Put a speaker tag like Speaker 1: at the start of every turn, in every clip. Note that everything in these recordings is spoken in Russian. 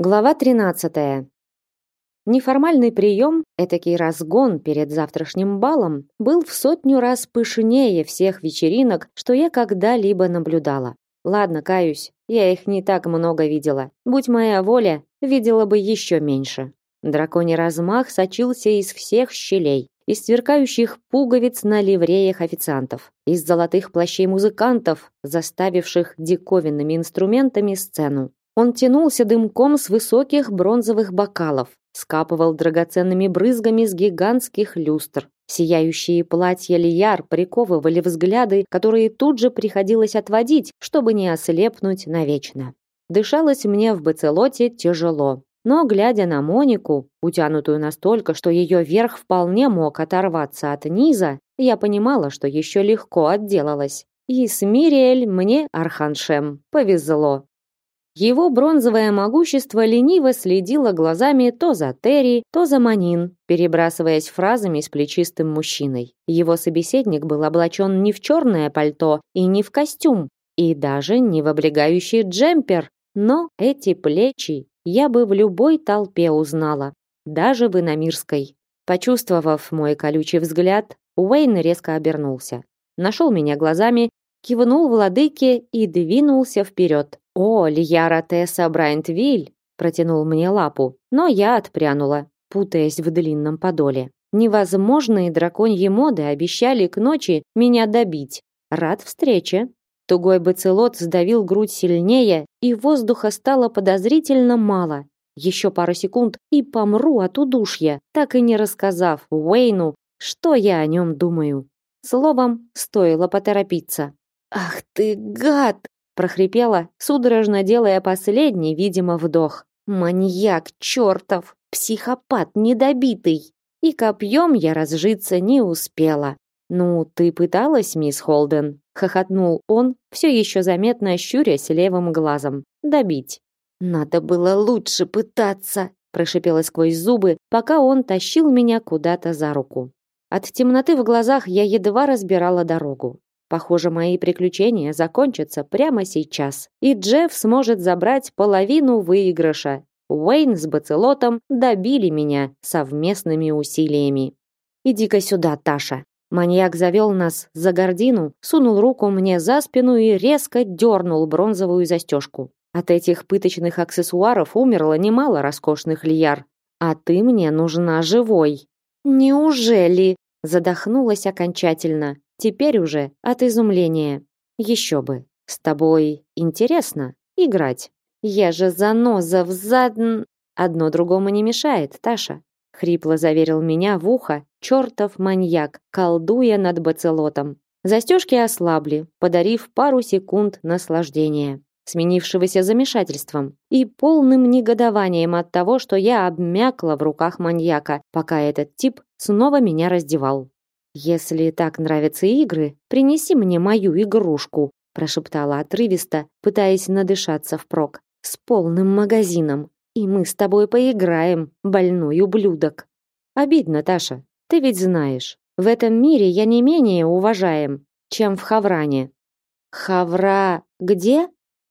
Speaker 1: Глава 13. Неформальный прием, этакий разгон перед завтрашним балом, был в сотню раз пышнее всех вечеринок, что я когда-либо наблюдала. Ладно, каюсь, я их не так много видела. Будь моя воля, видела бы еще меньше. Драконий размах сочился из всех щелей, из сверкающих пуговиц на ливреях официантов, из золотых плащей музыкантов, заставивших диковинными инструментами сцену. Он тянулся дымком с высоких бронзовых бокалов, скапывал драгоценными брызгами с гигантских люстр. Сияющие платья лияр приковывали взгляды, которые тут же приходилось отводить, чтобы не ослепнуть навечно. Дышалось мне в бацелоте тяжело. Но, глядя на Монику, утянутую настолько, что ее верх вполне мог оторваться от низа, я понимала, что еще легко отделалась. И с Мириэль мне, Арханшем, повезло. Его бронзовое могущество лениво следило глазами то за Терри, то за Манин, перебрасываясь фразами с плечистым мужчиной. Его собеседник был облачен не в черное пальто и не в костюм, и даже не в облегающий джемпер, но эти плечи я бы в любой толпе узнала, даже в иномирской. Почувствовав мой колючий взгляд, Уэйн резко обернулся. Нашел меня глазами, кивнул владыке и двинулся вперед. «О, Льяра Тесса Брайантвиль!» протянул мне лапу, но я отпрянула, путаясь в длинном подоле. Невозможные драконьи моды обещали к ночи меня добить. Рад встрече. Тугой бацелот сдавил грудь сильнее, и воздуха стало подозрительно мало. Еще пару секунд и помру от удушья, так и не рассказав Уэйну, что я о нем думаю. Словом, стоило поторопиться. «Ах ты гад!» Прохрипела, судорожно делая последний, видимо, вдох. Маньяк чертов, психопат недобитый. И копьем я разжиться не успела. Ну, ты пыталась, мисс Холден, хохотнул он, все еще заметно щурясь левым глазом. Добить. Надо было лучше пытаться, прошипела сквозь зубы, пока он тащил меня куда-то за руку. От темноты в глазах я едва разбирала дорогу. Похоже, мои приключения закончатся прямо сейчас, и Джефф сможет забрать половину выигрыша. Уэйн с Бацелотом добили меня совместными усилиями. Иди-ка сюда, Таша. Маньяк завел нас за гордину, сунул руку мне за спину и резко дернул бронзовую застежку. От этих пыточных аксессуаров умерло немало роскошных лияр. А ты мне нужна живой. Неужели? Задохнулась окончательно. Теперь уже от изумления. Еще бы. С тобой интересно играть. Я же заноза в зад... Одно другому не мешает, Таша. Хрипло заверил меня в ухо чертов маньяк, колдуя над бацелотом. Застежки ослабли, подарив пару секунд наслаждения, сменившегося замешательством и полным негодованием от того, что я обмякла в руках маньяка, пока этот тип снова меня раздевал. Если так нравятся игры, принеси мне мою игрушку, прошептала отрывисто, пытаясь надышаться впрок. С полным магазином, и мы с тобой поиграем, больной ублюдок. Обидно, Таша. Ты ведь знаешь, в этом мире я не менее уважаем, чем в Хавране. Хавра где?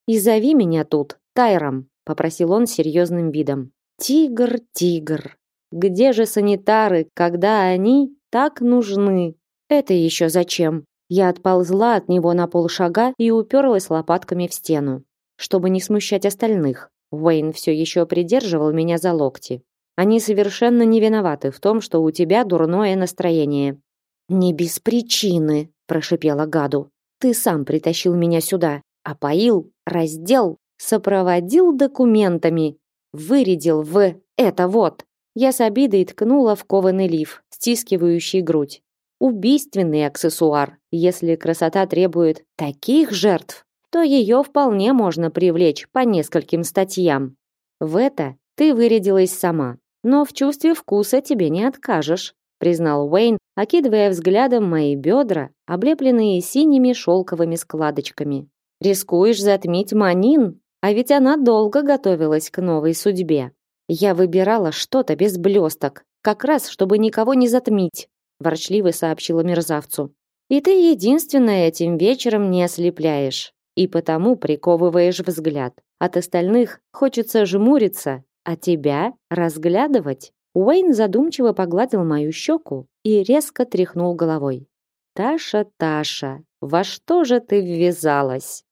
Speaker 1: И зови меня тут Тайром, попросил он серьезным видом. Тигр, тигр. Где же санитары, когда они так нужны. Это еще зачем? Я отползла от него на полшага и уперлась лопатками в стену, чтобы не смущать остальных. Уэйн все еще придерживал меня за локти. Они совершенно не виноваты в том, что у тебя дурное настроение. Не без причины, прошипела Гаду. Ты сам притащил меня сюда, опоил, раздел, сопроводил документами, вырядил в это вот. Я с обидой ткнула в кованый лиф, стискивающий грудь. Убийственный аксессуар. Если красота требует таких жертв, то ее вполне можно привлечь по нескольким статьям. В это ты вырядилась сама, но в чувстве вкуса тебе не откажешь, признал Уэйн, окидывая взглядом мои бедра, облепленные синими шелковыми складочками. Рискуешь затмить Манин, а ведь она долго готовилась к новой судьбе. Я выбирала что-то без блесток, как раз чтобы никого не затмить, ворчливо сообщила мерзавцу. И ты единственная этим вечером не ослепляешь. и потому приковываешь взгляд. От остальных хочется жмуриться, а тебя разглядывать. Уэйн задумчиво погладил мою щеку и резко тряхнул головой. Таша, Таша, во что же ты ввязалась?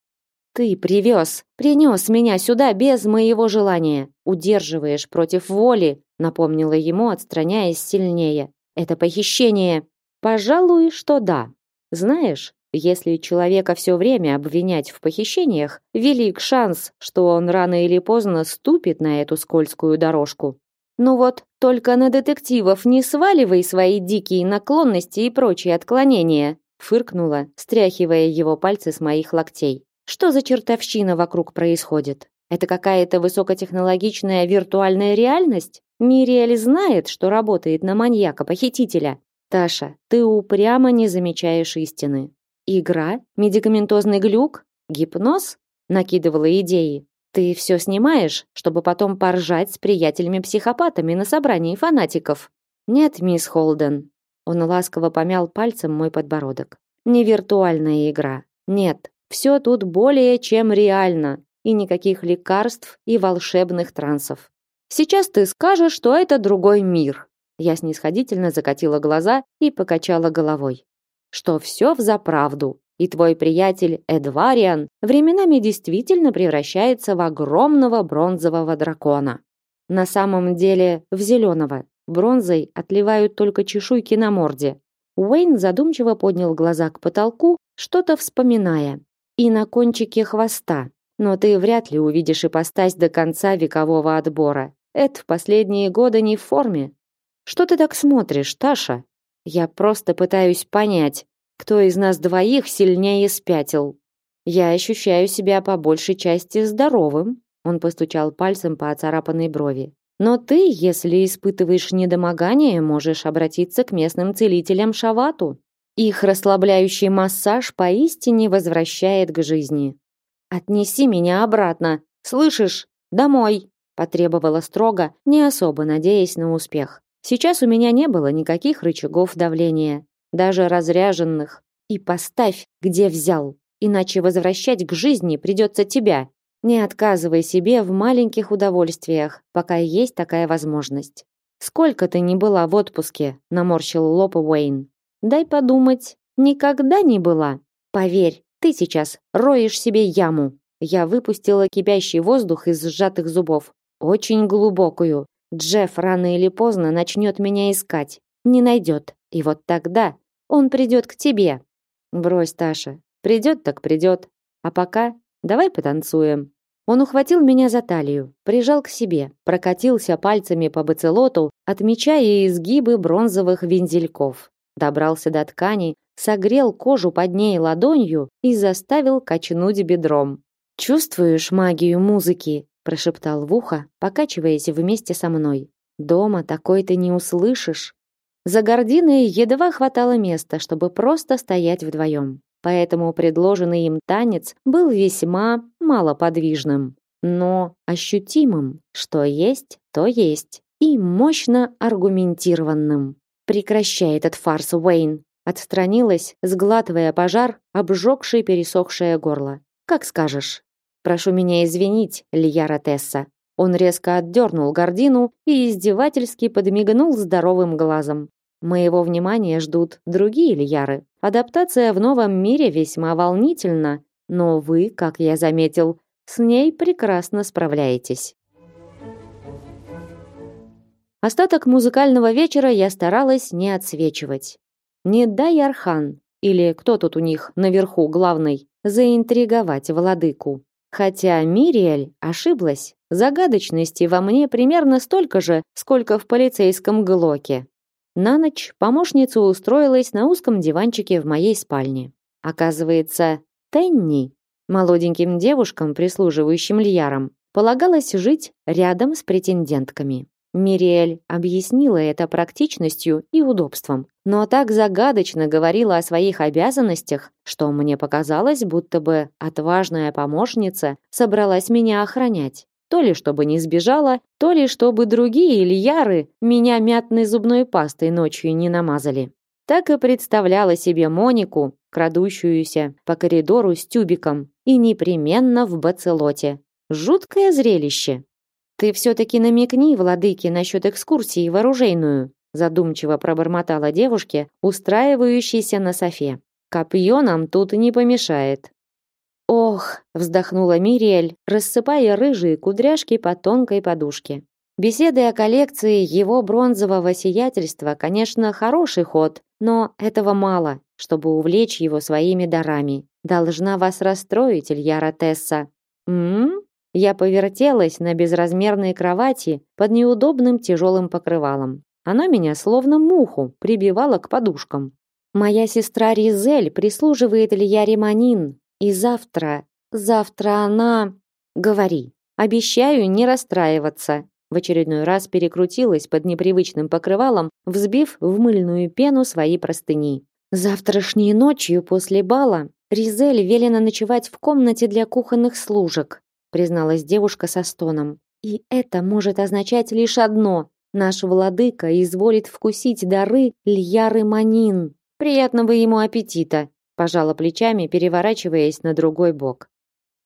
Speaker 1: Ты привез, принес меня сюда без моего желания. Удерживаешь против воли, напомнила ему, отстраняясь сильнее. Это похищение. Пожалуй, что да. Знаешь, если человека все время обвинять в похищениях, велик шанс, что он рано или поздно ступит на эту скользкую дорожку. Ну вот, только на детективов не сваливай свои дикие наклонности и прочие отклонения, фыркнула, стряхивая его пальцы с моих локтей. Что за чертовщина вокруг происходит? Это какая-то высокотехнологичная виртуальная реальность? Мириэль знает, что работает на маньяка-похитителя. Таша, ты упрямо не замечаешь истины. Игра? Медикаментозный глюк? Гипноз? Накидывала идеи. Ты все снимаешь, чтобы потом поржать с приятелями-психопатами на собрании фанатиков. Нет, мисс Холден. Он ласково помял пальцем мой подбородок. Не виртуальная игра. Нет, все тут более чем реально, и никаких лекарств и волшебных трансов. Сейчас ты скажешь, что это другой мир. Я снисходительно закатила глаза и покачала головой. Что все взаправду, и твой приятель Эдвариан временами действительно превращается в огромного бронзового дракона. На самом деле в зеленого. Бронзой отливают только чешуйки на морде. Уэйн задумчиво поднял глаза к потолку, что-то вспоминая и на кончике хвоста. Но ты вряд ли увидишь и ипостась до конца векового отбора. Это в последние годы не в форме. Что ты так смотришь, Таша? Я просто пытаюсь понять, кто из нас двоих сильнее спятил. Я ощущаю себя по большей части здоровым. Он постучал пальцем по оцарапанной брови. Но ты, если испытываешь недомогание, можешь обратиться к местным целителям Шавату. Их расслабляющий массаж поистине возвращает к жизни. Отнеси меня обратно, слышишь? Домой, потребовала строго, не особо надеясь на успех. Сейчас у меня не было никаких рычагов давления, даже разряженных. И поставь, где взял, иначе возвращать к жизни придется тебя. Не отказывай себе в маленьких удовольствиях, пока есть такая возможность. Сколько ты не была в отпуске, наморщил лоб Уэйн. Дай подумать, никогда не была. Поверь, ты сейчас роешь себе яму. Я выпустила кипящий воздух из сжатых зубов. Очень глубокую. Джефф рано или поздно начнет меня искать. Не найдет. И вот тогда он придет к тебе. Брось, Таша. Придет так придет. А пока давай потанцуем. Он ухватил меня за талию, прижал к себе, прокатился пальцами по бацелоту, отмечая изгибы бронзовых вензельков добрался до ткани, согрел кожу под ней ладонью и заставил качнуть бедром. «Чувствуешь магию музыки?» – прошептал в ухо, покачиваясь вместе со мной. «Дома такой ты не услышишь». За гординой едва хватало места, чтобы просто стоять вдвоем. Поэтому предложенный им танец был весьма малоподвижным, но ощутимым, что есть, то есть, и мощно аргументированным. Прекращай этот фарс, Уэйн. Отстранилась, сглатывая пожар, обжегший пересохшее горло. Как скажешь. Прошу меня извинить, Лияра Тесса. Он резко отдернул гордину и издевательски подмигнул здоровым глазом. Моего внимания ждут другие Лияры. Адаптация в новом мире весьма волнительна, но вы, как я заметил, с ней прекрасно справляетесь. Остаток музыкального вечера я старалась не отсвечивать. Не дай Архан, или кто тут у них наверху главный, заинтриговать владыку. Хотя Мириэль ошиблась. Загадочности во мне примерно столько же, сколько в полицейском глоке. На ночь помощница устроилась на узком диванчике в моей спальне. Оказывается, Тенни, молоденьким девушкам, прислуживающим Льярам, полагалось жить рядом с претендентками. Мириэль объяснила это практичностью и удобством, но так загадочно говорила о своих обязанностях, что мне показалось, будто бы отважная помощница собралась меня охранять. То ли чтобы не сбежала, то ли чтобы другие Ильяры меня мятной зубной пастой ночью не намазали. так и представляла себе Монику, крадущуюся по коридору с тюбиком, и непременно в бацелоте. Жуткое зрелище. Ты все-таки намекни, владыке, насчет экскурсии в оружейную, задумчиво пробормотала девушке, устраивающейся на софе. Копье нам тут не помешает. Ох, вздохнула Мириэль, рассыпая рыжие кудряшки по тонкой подушке. Беседы о коллекции его бронзового сиятельства, конечно, хороший ход, но этого мало, чтобы увлечь его своими дарами. Должна вас расстроить, Ильяра Тесса. М? Я повертелась на безразмерной кровати под неудобным тяжелым покрывалом. Оно меня словно муху прибивало к подушкам. Моя сестра Ризель прислуживает Ильяре Манин, и завтра, завтра она... Говори. Обещаю не расстраиваться, в очередной раз перекрутилась под непривычным покрывалом, взбив в мыльную пену свои простыни. Завтрашней ночью после бала Ризель велено ночевать в комнате для кухонных служек, призналась девушка со стоном. И это может означать лишь одно: наш владыка изволит вкусить дары Льяры Манин. Приятного ему аппетита, пожала плечами, переворачиваясь на другой бок.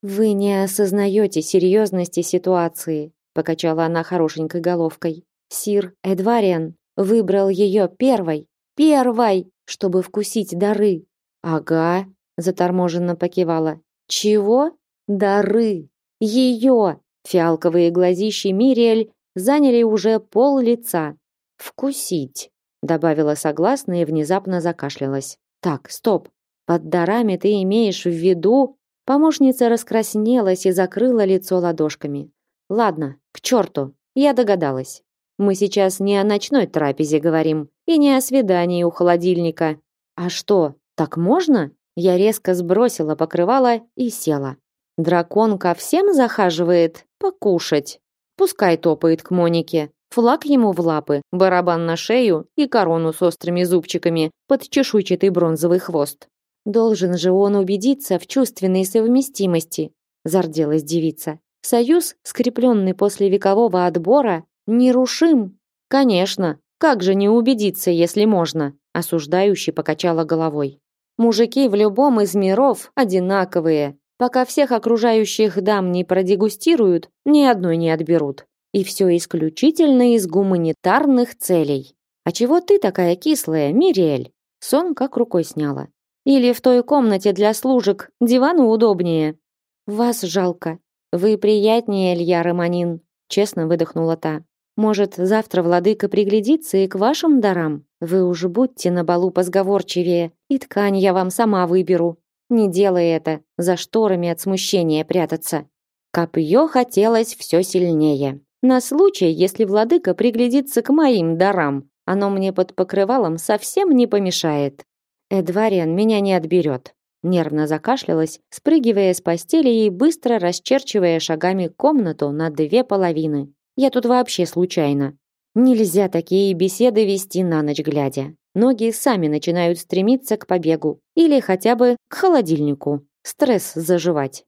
Speaker 1: Вы не осознаете серьезности ситуации, покачала она хорошенькой головкой. Сир Эдвариан выбрал ее первой, первой, чтобы вкусить дары. Ага, заторможенно покивала. Чего? Дары. Ее. Фиалковые глазищи Мириэль заняли уже пол лица. Вкусить, добавила согласно и внезапно закашлялась. Так, стоп. Под дарами ты имеешь в виду? Помощница раскраснелась и закрыла лицо ладошками. Ладно, к черту, я догадалась. Мы сейчас не о ночной трапезе говорим и не о свидании у холодильника. А что, так можно? Я резко сбросила покрывало и села. Дракон ко всем захаживает покушать. Пускай топает к Монике. Флаг ему в лапы, барабан на шею и корону с острыми зубчиками под чешуйчатый бронзовый хвост. Должен же он убедиться в чувственной совместимости, зарделась девица. Союз, скрепленный после векового отбора, нерушим. Конечно, как же не убедиться, если можно, осуждающе покачала головой. Мужики в любом из миров одинаковые. Пока всех окружающих дам не продегустируют, ни одной не отберут. И все исключительно из гуманитарных целей. А чего ты такая кислая, Мириэль? Сон как рукой сняла. Или в той комнате для служек дивану удобнее? Вас жалко, вы приятнее, Илья Романин, честно выдохнула та. Может, завтра владыка приглядится и к вашим дарам? Вы уже будьте на балу позговорчивее, и ткань я вам сама выберу. Не делай это, за шторами от смущения прятаться. Копье хотелось все сильнее. На случай, если владыка приглядится к моим дарам, оно мне под покрывалом совсем не помешает. Эдвариан меня не отберет нервно закашлялась, спрыгивая с постели и быстро расчерчивая шагами комнату на две половины. Я тут вообще случайно. Нельзя такие беседы вести на ночь глядя. Ноги сами начинают стремиться к побегу или хотя бы к холодильнику. Стресс заживать.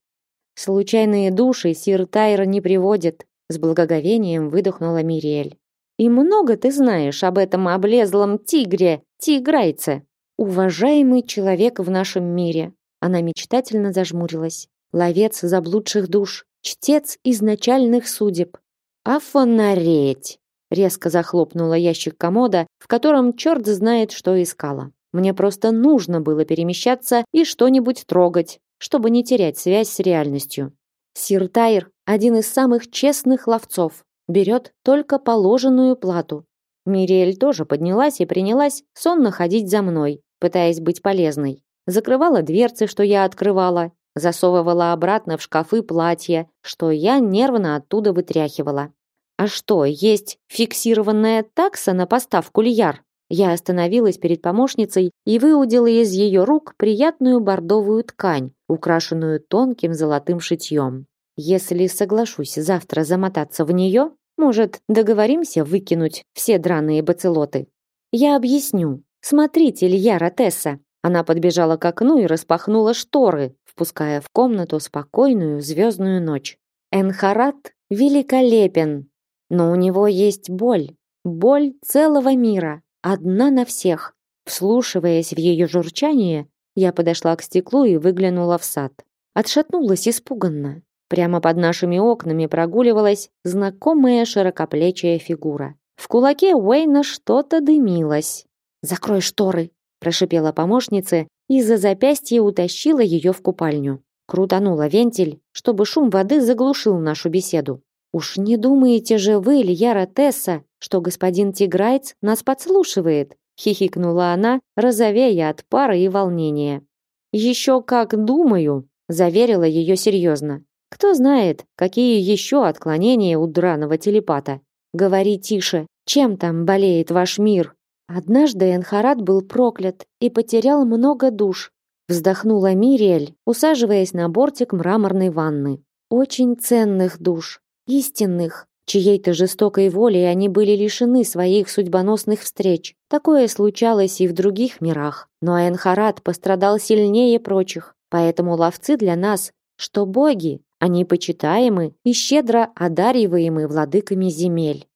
Speaker 1: Случайные души сир Тайр не приводит, с благоговением выдохнула Мириэль. И много ты знаешь об этом облезлом тигре, тиграйце. Уважаемый человек в нашем мире. Она мечтательно зажмурилась. Ловец заблудших душ, чтец изначальных судеб. Афонареть. Резко захлопнула ящик комода, в котором черт знает, что искала. Мне просто нужно было перемещаться и что-нибудь трогать, чтобы не терять связь с реальностью. Сир Тайр – один из самых честных ловцов, берет только положенную плату. Мириэль тоже поднялась и принялась сонно ходить за мной, пытаясь быть полезной. Закрывала дверцы, что я открывала, засовывала обратно в шкафы платья, что я нервно оттуда вытряхивала. А что, есть фиксированная такса на поставку льяр? Я остановилась перед помощницей и выудила из ее рук приятную бордовую ткань, украшенную тонким золотым шитьем. Если соглашусь завтра замотаться в нее, может, договоримся выкинуть все драные бацелоты? Я объясню, Смотрите, Илья Ротесса. Она подбежала к окну и распахнула шторы, впуская в комнату спокойную звездную ночь. Энхарат великолепен, но у него есть боль, боль целого мира, одна на всех. Вслушиваясь в ее журчание, я подошла к стеклу и выглянула в сад. Отшатнулась испуганно. Прямо под нашими окнами прогуливалась знакомая широкоплечая фигура. В кулаке Уэйна что-то дымилось. «Закрой шторы!» – прошипела помощница и за запястье утащила ее в купальню. Крутанула вентиль, чтобы шум воды заглушил нашу беседу. «Уж не думаете же вы, Льяра Тесса, что господин Тиграйц нас подслушивает?» хихикнула она, розовея от пара и волнения. «Еще как думаю», заверила ее серьезно. Кто знает, какие еще отклонения у драного телепата. Говори тише. Чем там болеет ваш мир? Однажды Энхарат был проклят и потерял много душ. Вздохнула Мириэль, усаживаясь на бортик мраморной ванны. Очень ценных душ, истинных, чьей-то жестокой волей они были лишены своих судьбоносных встреч. Такое случалось и в других мирах. Но Энхарат пострадал сильнее прочих. Поэтому ловцы для нас, что боги, они почитаемы и щедро одариваемы владыками земель.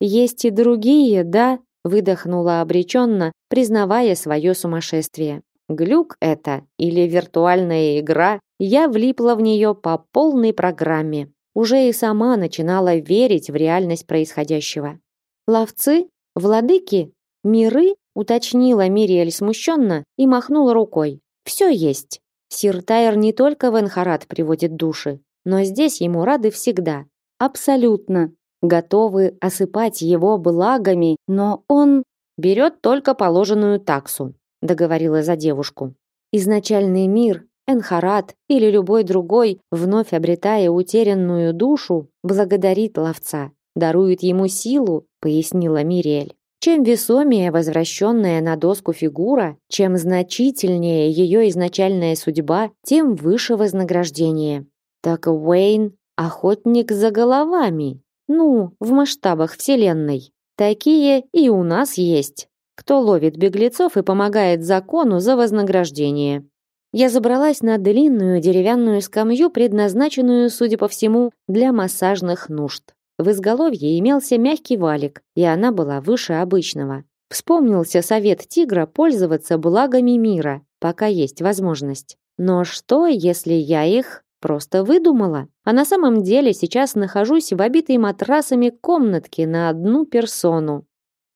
Speaker 1: Есть и другие, да, выдохнула обреченно, признавая свое сумасшествие. Глюк это или виртуальная игра, я влипла в нее по полной программе. Уже и сама начинала верить в реальность происходящего. Ловцы, владыки, миры, уточнила Мириэль смущенно и махнула рукой. Все есть. Сир Тайр не только в Энхарат приводит души, но здесь ему рады всегда. Абсолютно. Готовы осыпать его благами, но он берет только положенную таксу, договорила за девушку. Изначальный мир, Энхарат или любой другой, вновь обретая утерянную душу, благодарит ловца, дарует ему силу, пояснила Мириэль. Чем весомее возвращенная на доску фигура, чем значительнее ее изначальная судьба, тем выше вознаграждение. Так Уэйн — охотник за головами. Ну, в масштабах Вселенной. Такие и у нас есть. Кто ловит беглецов и помогает закону за вознаграждение. Я забралась на длинную деревянную скамью, предназначенную, судя по всему, для массажных нужд. В изголовье имелся мягкий валик, и она была выше обычного. Вспомнился совет тигра пользоваться благами мира, пока есть возможность. Но что, если я их Просто выдумала. А на самом деле сейчас нахожусь в обитой матрасами комнатке на одну персону.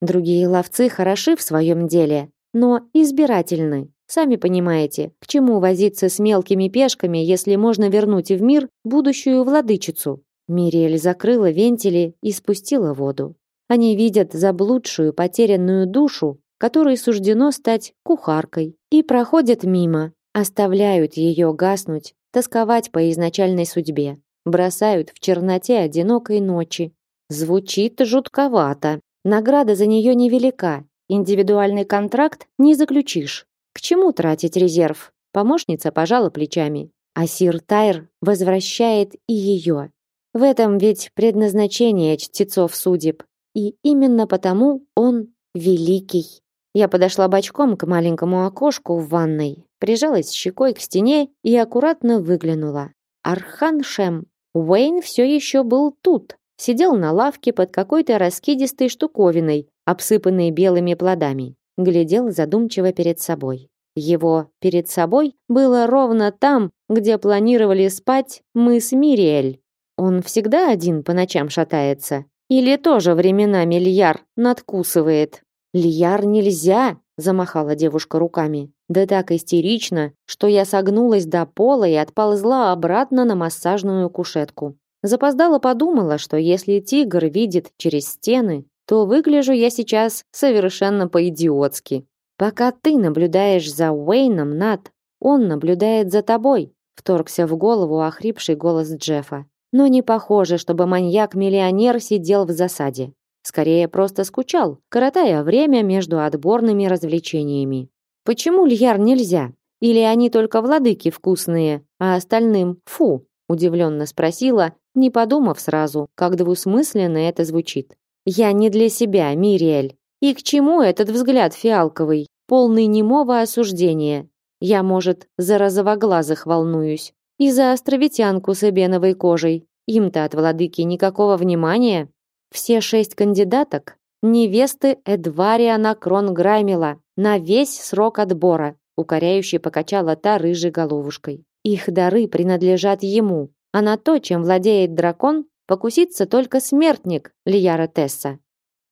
Speaker 1: Другие ловцы хороши в своем деле, но избирательны. Сами понимаете, к чему возиться с мелкими пешками, если можно вернуть в мир будущую владычицу. Мириэль закрыла вентили и спустила воду. Они видят заблудшую, потерянную душу, которой суждено стать кухаркой, и проходят мимо, оставляют ее гаснуть тосковать по изначальной судьбе, бросают в черноте одинокой ночи. Звучит жутковато. Награда за нее невелика. Индивидуальный контракт не заключишь. К чему тратить резерв? Помощница пожала плечами. А Сир Тайр возвращает и ее. В этом ведь предназначение чтецов судеб. И именно потому он великий. Я подошла бочком к маленькому окошку в ванной, прижалась щекой к стене и аккуратно выглянула. Архан Шем. Уэйн все еще был тут, сидел на лавке под какой-то раскидистой штуковиной, обсыпанной белыми плодами, глядел задумчиво перед собой. Его перед собой было ровно там, где планировали спать мы с Мириэль. Он всегда один по ночам шатается. Или тоже временами Льяр надкусывает. Льяр нельзя, замахала девушка руками. Да так истерично, что я согнулась до пола и отползла обратно на массажную кушетку. Запоздала подумала, что если тигр видит через стены, то выгляжу я сейчас совершенно по-идиотски. Пока ты наблюдаешь за Уэйном, Над, он наблюдает за тобой, вторгся в голову охрипший голос Джеффа. Но не похоже, чтобы маньяк-миллионер сидел в засаде. Скорее, просто скучал, коротая время между отборными развлечениями. Почему Льяр нельзя? Или они только владыки вкусные, а остальным фу? Удивленно спросила, не подумав сразу, как двусмысленно это звучит. Я не для себя, Мириэль. И к чему этот взгляд фиалковый, полный немого осуждения? Я, может, за розовоглазых волнуюсь. И за островитянку с эбеновой кожей. Им-то от владыки никакого внимания. Все шесть кандидаток невесты Эдвариана Кронграймела на весь срок отбора, укоряюще покачала та рыжей головушкой. Их дары принадлежат ему, а на то, чем владеет дракон, покусится только смертник Лияра Тесса.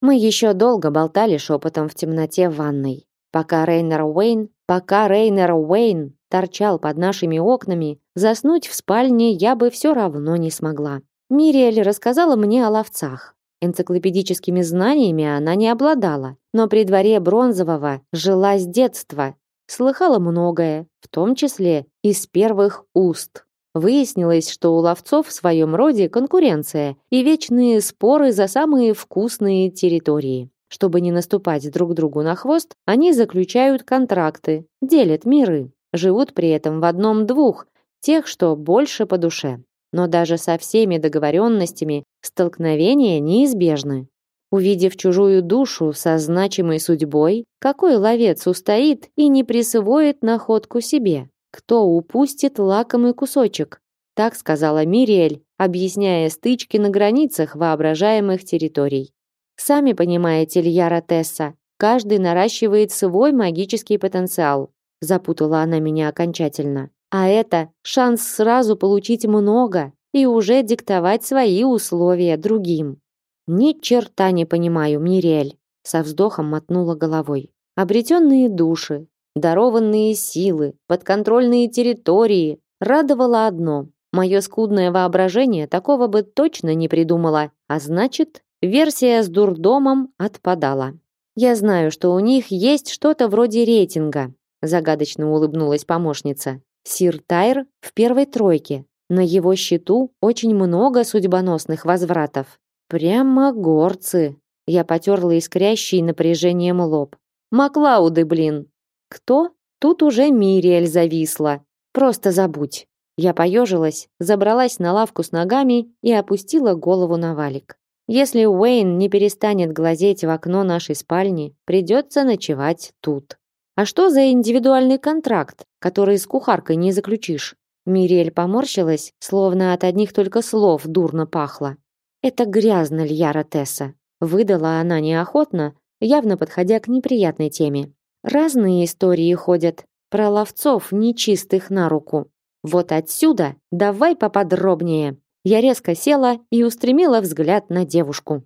Speaker 1: Мы еще долго болтали шепотом в темноте ванной. Пока Рейнер Уэйн, пока Рейнер Уэйн торчал под нашими окнами, заснуть в спальне я бы все равно не смогла. Мириэль рассказала мне о ловцах. Энциклопедическими знаниями она не обладала, но при дворе Бронзового жила с детства, слыхала многое, в том числе из первых уст. Выяснилось, что у ловцов в своем роде конкуренция и вечные споры за самые вкусные территории. Чтобы не наступать друг другу на хвост, они заключают контракты, делят миры, живут при этом в одном-двух, тех, что больше по душе. Но даже со всеми договоренностями столкновения неизбежны. Увидев чужую душу со значимой судьбой, какой ловец устоит и не присвоит находку себе? Кто упустит лакомый кусочек? Так сказала Мириэль, объясняя стычки на границах воображаемых территорий. Сами понимаете, Льяра Тесса, каждый наращивает свой магический потенциал. Запутала она меня окончательно. А это шанс сразу получить много и уже диктовать свои условия другим. Ни черта не понимаю, Мириэль, со вздохом мотнула головой. Обретенные души, дарованные силы, подконтрольные территории радовало одно. Мое скудное воображение такого бы точно не придумало, а значит, версия с дурдомом отпадала. Я знаю, что у них есть что-то вроде рейтинга, загадочно улыбнулась помощница. Сир Тайр в первой тройке. На его счету очень много судьбоносных возвратов. Прямо горцы. Я потерла искрящий напряжением лоб. Маклауды, блин. Кто? Тут уже Мириэль зависла. Просто забудь. Я поежилась, забралась на лавку с ногами и опустила голову на валик. Если Уэйн не перестанет глазеть в окно нашей спальни, придется ночевать тут. А что за индивидуальный контракт, который с кухаркой не заключишь? Мириэль поморщилась, словно от одних только слов дурно пахло. Это грязно, Льяра Тесса, выдала она неохотно, явно подходя к неприятной теме. Разные истории ходят про ловцов нечистых на руку. Вот отсюда давай поподробнее. Я резко села и устремила взгляд на девушку.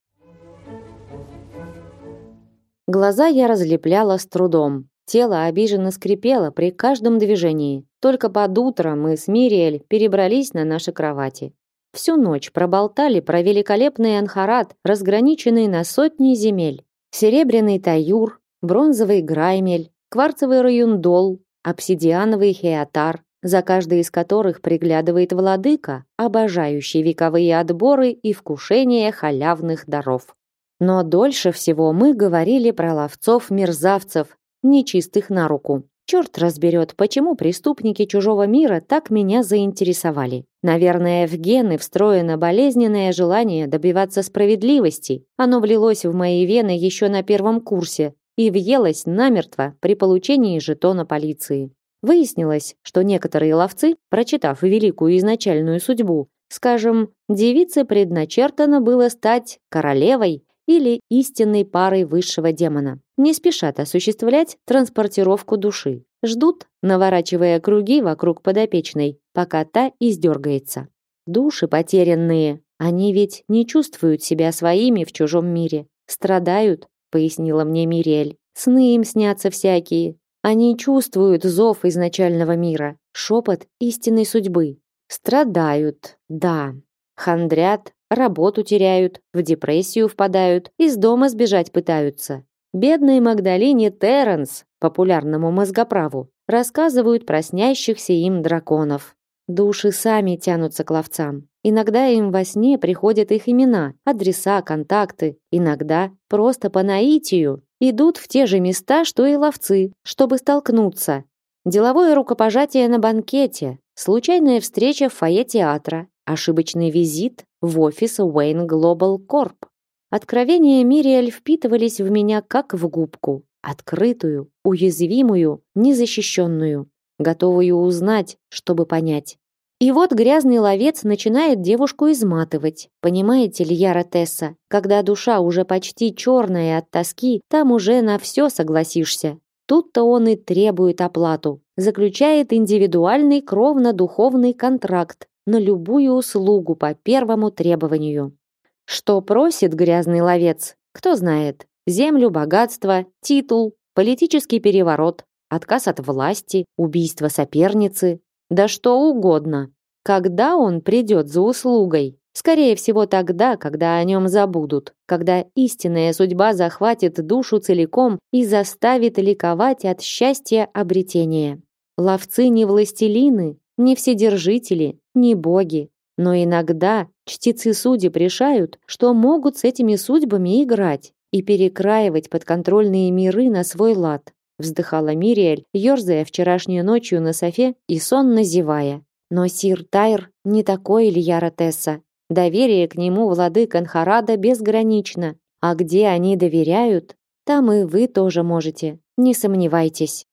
Speaker 1: Глаза я разлепляла с трудом. Тело обиженно скрипело при каждом движении. Только под утро мы с Мириэль перебрались на наши кровати. Всю ночь проболтали про великолепный анхарат, разграниченный на сотни земель. Серебряный таюр, бронзовый граймель, кварцевый раюндол, обсидиановый хеатар, за каждый из которых приглядывает владыка, обожающий вековые отборы и вкушение халявных даров. Но дольше всего мы говорили про ловцов-мерзавцев, нечистых на руку. Черт разберет, почему преступники чужого мира так меня заинтересовали. Наверное, в гены встроено болезненное желание добиваться справедливости. Оно влилось в мои вены еще на первом курсе и въелось намертво при получении жетона полиции. Выяснилось, что некоторые ловцы, прочитав великую изначальную судьбу, скажем, девице предначертано было стать королевой или истинной парой высшего демона. Не спешат осуществлять транспортировку души. Ждут, наворачивая круги вокруг подопечной, пока та издергается. Души потерянные, они ведь не чувствуют себя своими в чужом мире. Страдают, пояснила мне Мириэль. Сны им снятся всякие. Они чувствуют зов изначального мира, шепот истинной судьбы. Страдают, да. Хандрят, работу теряют, в депрессию впадают, из дома сбежать пытаются. Бедной Магдалине Терренс, популярному мозгоправу, рассказывают про снящихся им драконов. Души сами тянутся к ловцам. Иногда им во сне приходят их имена, адреса, контакты. Иногда просто по наитию идут в те же места, что и ловцы, чтобы столкнуться. Деловое рукопожатие на банкете, случайная встреча в фойе театра, ошибочный визит в офис Wayne Global Corp. Откровения Мириэль впитывались в меня как в губку, открытую, уязвимую, незащищенную, готовую узнать, чтобы понять. И вот грязный ловец начинает девушку изматывать. Понимаете ли, Яра Тесса, когда душа уже почти черная от тоски, там уже на все согласишься. Тут-то он и требует оплату. Заключает индивидуальный кровно-духовный контракт на любую услугу по первому требованию. Что просит грязный ловец? Кто знает. Землю, богатство, титул, политический переворот, отказ от власти, убийство соперницы, да что угодно. Когда он придет за услугой? Скорее всего, тогда, когда о нем забудут, когда истинная судьба захватит душу целиком и заставит ликовать от счастья обретения. Ловцы не властелины, не вседержители, не боги, но иногда чтецы судеб решают, что могут с этими судьбами играть и перекраивать подконтрольные миры на свой лад вздыхала Мириэль, ерзая вчерашней ночью на софе и сонно зевая. Но сир Тайр не такой Ильяра Тесса. Доверие к нему владык Анхарада безгранично. А где они доверяют, там и вы тоже можете. Не сомневайтесь.